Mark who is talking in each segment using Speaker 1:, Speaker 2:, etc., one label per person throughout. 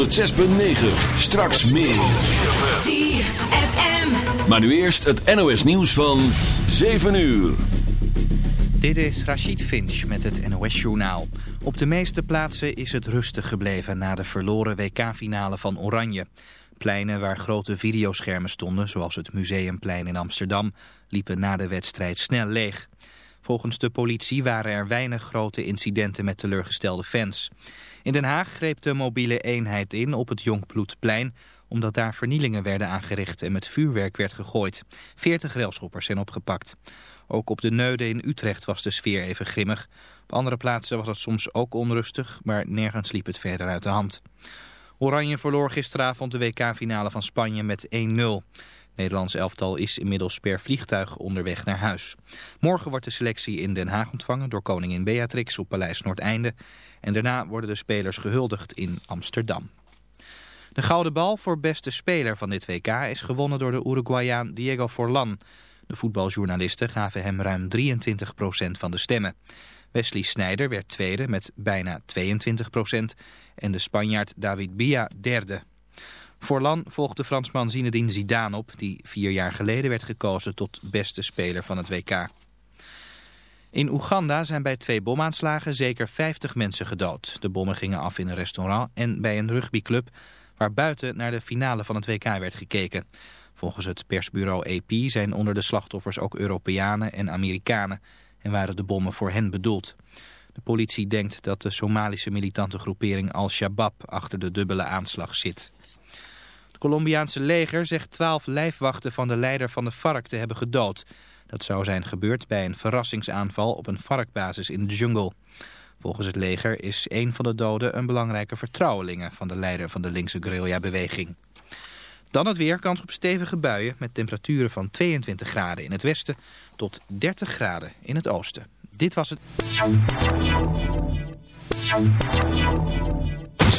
Speaker 1: 106.9. Straks meer.
Speaker 2: ZFM.
Speaker 1: Maar nu eerst het NOS nieuws van 7 uur.
Speaker 3: Dit is Rachid Finch met het NOS-journaal. Op de meeste plaatsen is het rustig gebleven na de verloren WK-finale van Oranje. Pleinen waar grote videoschermen stonden, zoals het Museumplein in Amsterdam, liepen na de wedstrijd snel leeg. Volgens de politie waren er weinig grote incidenten met teleurgestelde fans. In Den Haag greep de mobiele eenheid in op het Jongbloedplein omdat daar vernielingen werden aangericht en met vuurwerk werd gegooid. Veertig railschoppers zijn opgepakt. Ook op de Neude in Utrecht was de sfeer even grimmig. Op andere plaatsen was het soms ook onrustig, maar nergens liep het verder uit de hand. Oranje verloor gisteravond de WK-finale van Spanje met 1-0. Nederlands elftal is inmiddels per vliegtuig onderweg naar huis. Morgen wordt de selectie in Den Haag ontvangen door koningin Beatrix op Paleis Noordeinde. En daarna worden de spelers gehuldigd in Amsterdam. De gouden bal voor beste speler van dit WK is gewonnen door de Uruguayaan Diego Forlan. De voetbaljournalisten gaven hem ruim 23% van de stemmen. Wesley Sneijder werd tweede met bijna 22% en de Spanjaard David Bia derde. Forlan volgt de Fransman Zinedine Zidane op, die vier jaar geleden werd gekozen tot beste speler van het WK. In Oeganda zijn bij twee bomaanslagen zeker 50 mensen gedood. De bommen gingen af in een restaurant en bij een rugbyclub waar buiten naar de finale van het WK werd gekeken. Volgens het persbureau AP zijn onder de slachtoffers ook Europeanen en Amerikanen en waren de bommen voor hen bedoeld. De politie denkt dat de Somalische militante groepering Al-Shabaab achter de dubbele aanslag zit. Colombiaanse leger zegt twaalf lijfwachten van de leider van de FARC te hebben gedood. Dat zou zijn gebeurd bij een verrassingsaanval op een FARC-basis in de jungle. Volgens het leger is een van de doden een belangrijke vertrouwelinge van de leider van de linkse guerrilla-beweging. Dan het weer, kans op stevige buien met temperaturen van 22 graden in het westen tot 30 graden in het oosten. Dit was het.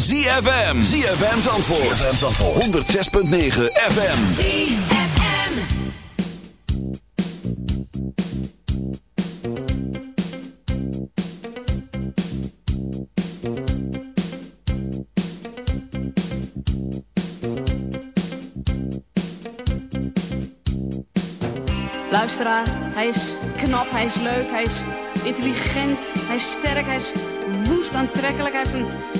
Speaker 1: ZFM. ZFM Zandvoort. ZFM Zandvoort. 106.9 FM.
Speaker 4: ZFM.
Speaker 5: Luisteraar, hij is knap, hij is leuk, hij is intelligent, hij is sterk, hij is woest aantrekkelijk. Hij heeft een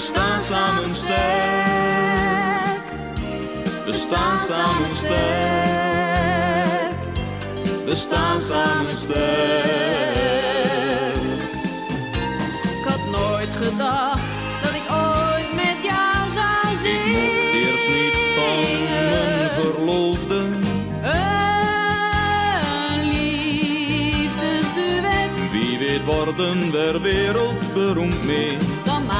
Speaker 6: We staan samen sterk. We staan samen sterk. We staan samen sterk.
Speaker 5: Ik had nooit gedacht dat ik ooit met jou zou
Speaker 6: Ik
Speaker 5: zingen.
Speaker 6: mocht eerst niet van mijn verloofde.
Speaker 5: Een liefdesduet,
Speaker 6: Wie weet worden we wereldberoemd mee.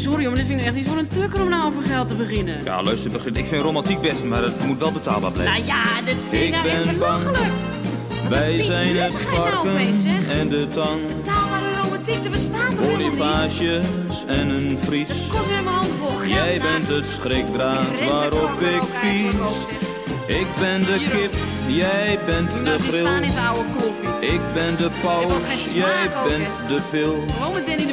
Speaker 5: sorry, maar dit vind ik echt niet voor een tukker om nou over geld te beginnen.
Speaker 6: Ja, luister, Begrit, ik vind romantiek best, maar het moet wel betaalbaar blijven.
Speaker 5: Nou ja, dit vind ik, nou echt
Speaker 6: ben
Speaker 5: belachelijk.
Speaker 6: Wij zijn het
Speaker 5: nou
Speaker 6: varken en de tang.
Speaker 5: Betaalbare romantiek, er bestaat toch?
Speaker 6: Bonifages en een vries.
Speaker 5: Dat kost weer mijn handvol geld.
Speaker 6: Jij
Speaker 5: nou.
Speaker 6: bent de schrikdraad waarop ik pies. Ik ben de kip, jij bent de
Speaker 5: nou
Speaker 6: grill. Ik ben de paus, jij bent de pil.
Speaker 5: Gewoon met Danny de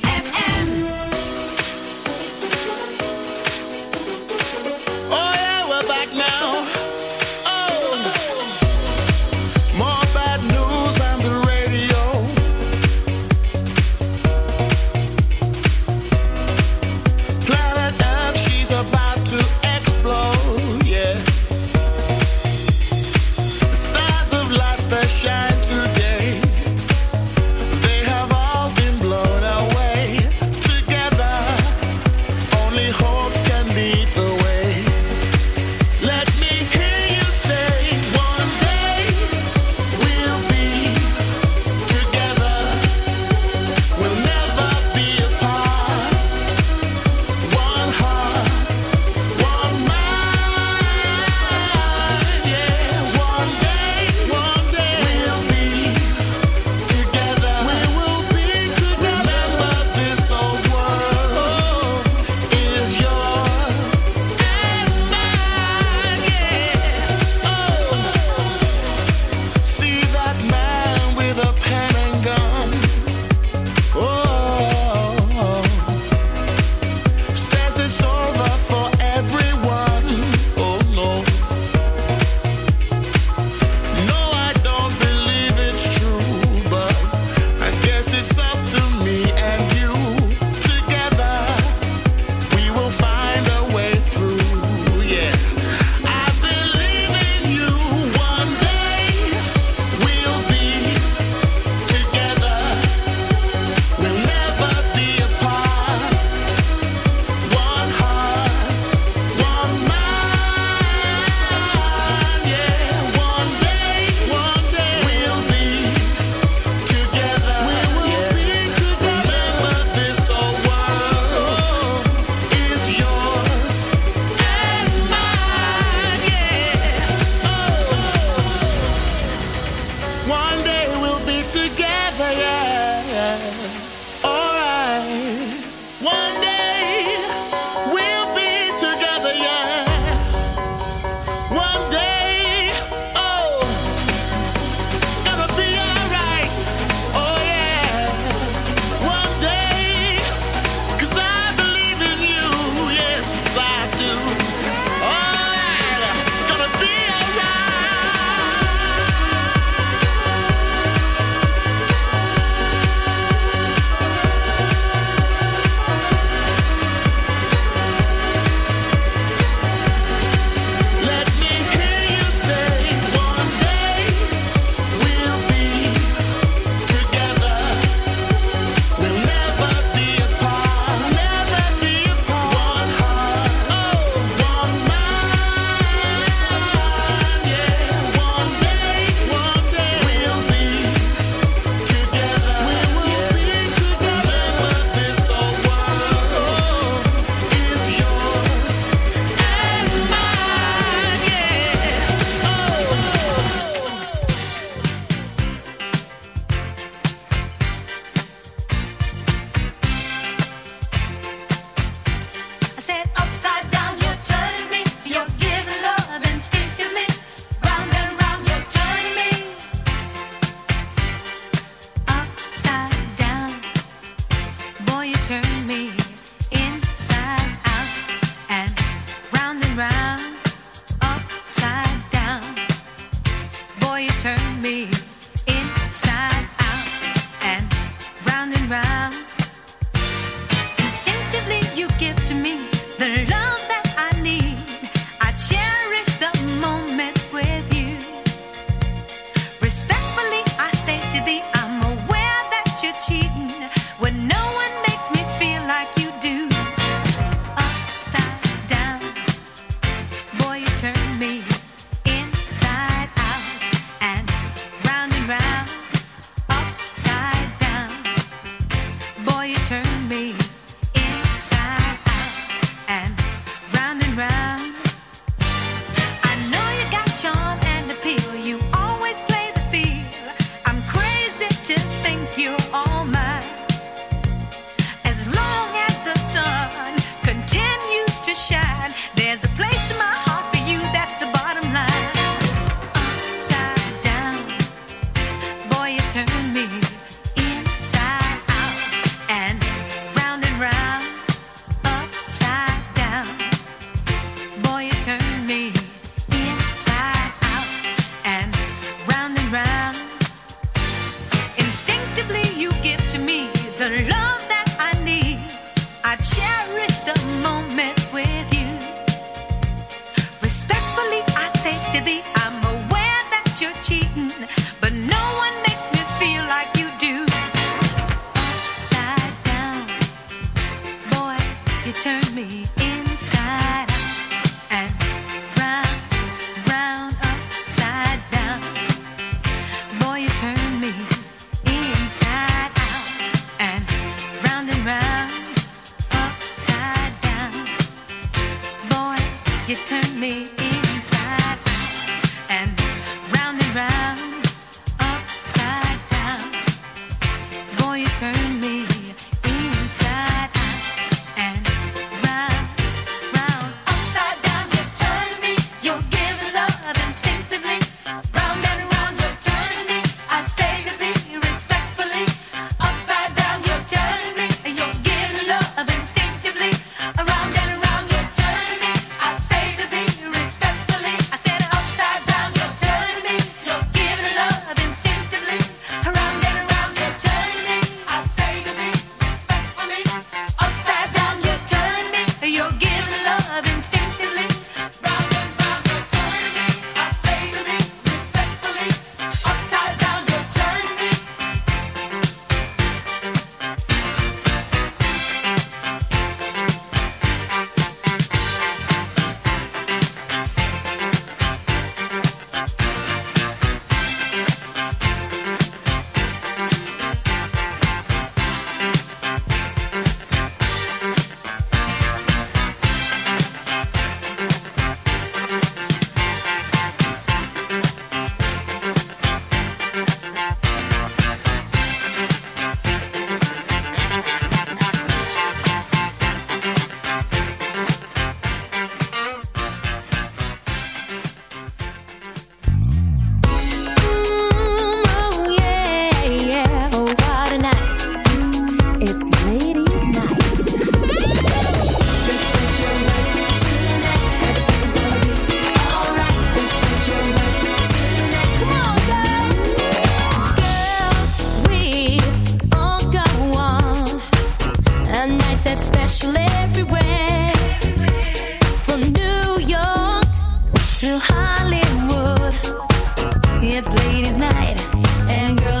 Speaker 4: ladies'
Speaker 7: night
Speaker 8: and girls.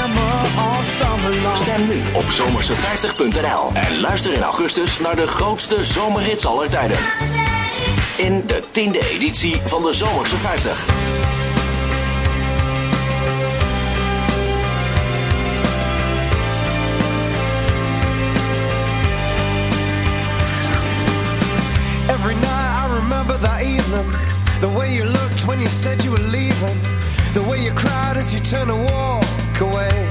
Speaker 8: Stem nu op zomerse50.nl en luister in augustus naar de grootste zomerhits aller tijden. In de tiende editie van de Zomerse 50.
Speaker 9: Every night I remember that evening. The way you looked when you said you were leaving. The way you cried as you turned to walk away.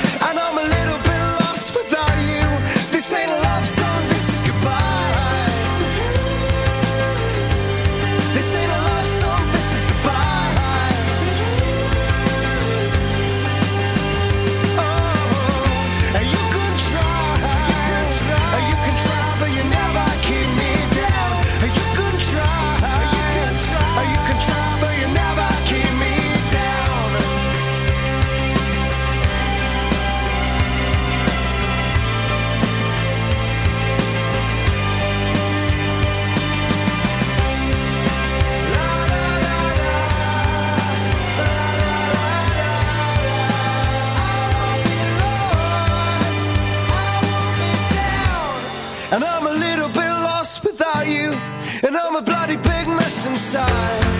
Speaker 10: side.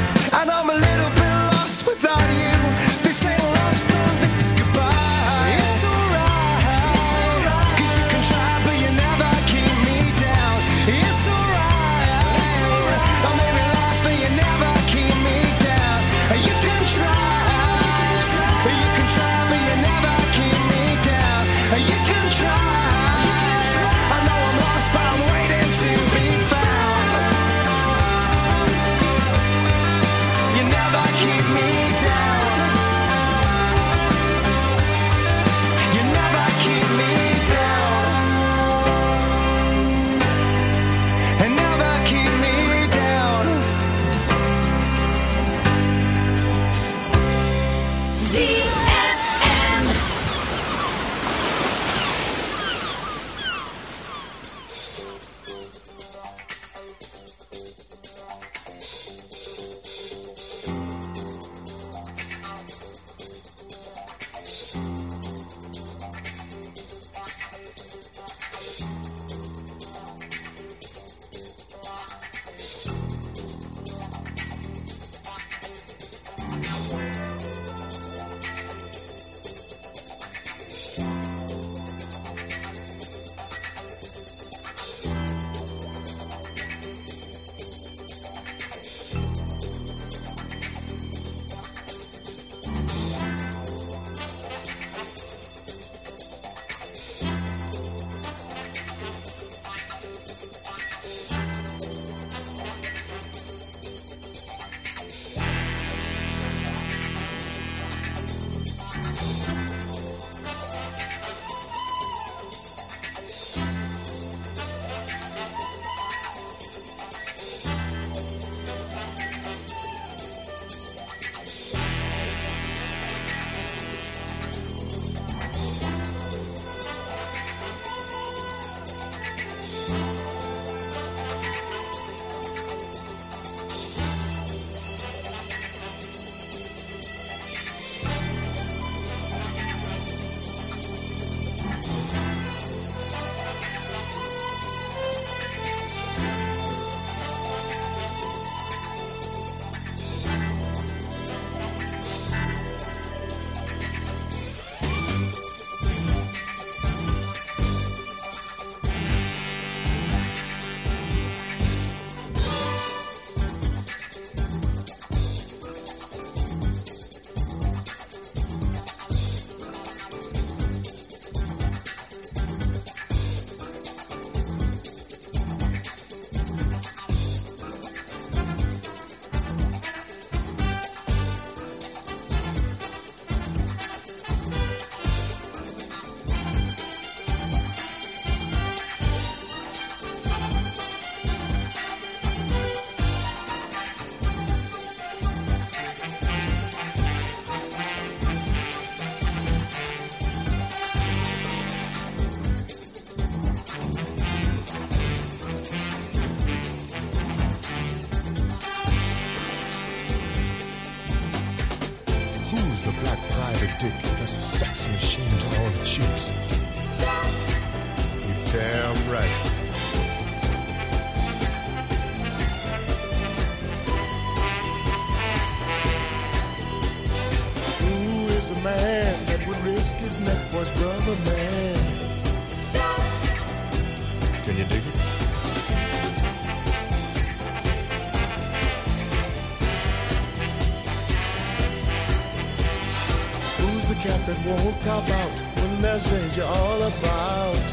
Speaker 10: Won't cop out when there's danger all about?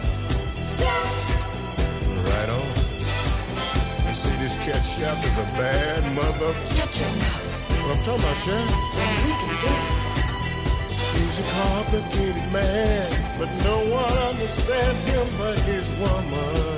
Speaker 10: Right on. You see, this cat chef is a bad mother. Shut your mouth. What I'm talking about, Chef? we can do it. He's a complicated man, but no one understands him but his woman.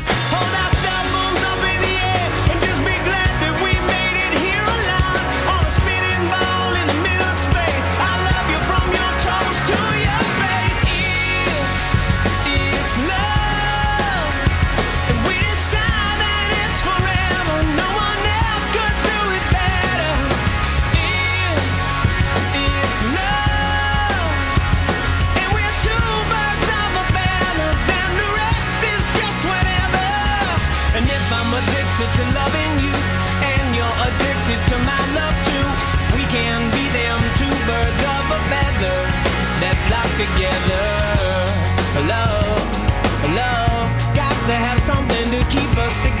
Speaker 4: Together. Love, love, got to have something to keep us together.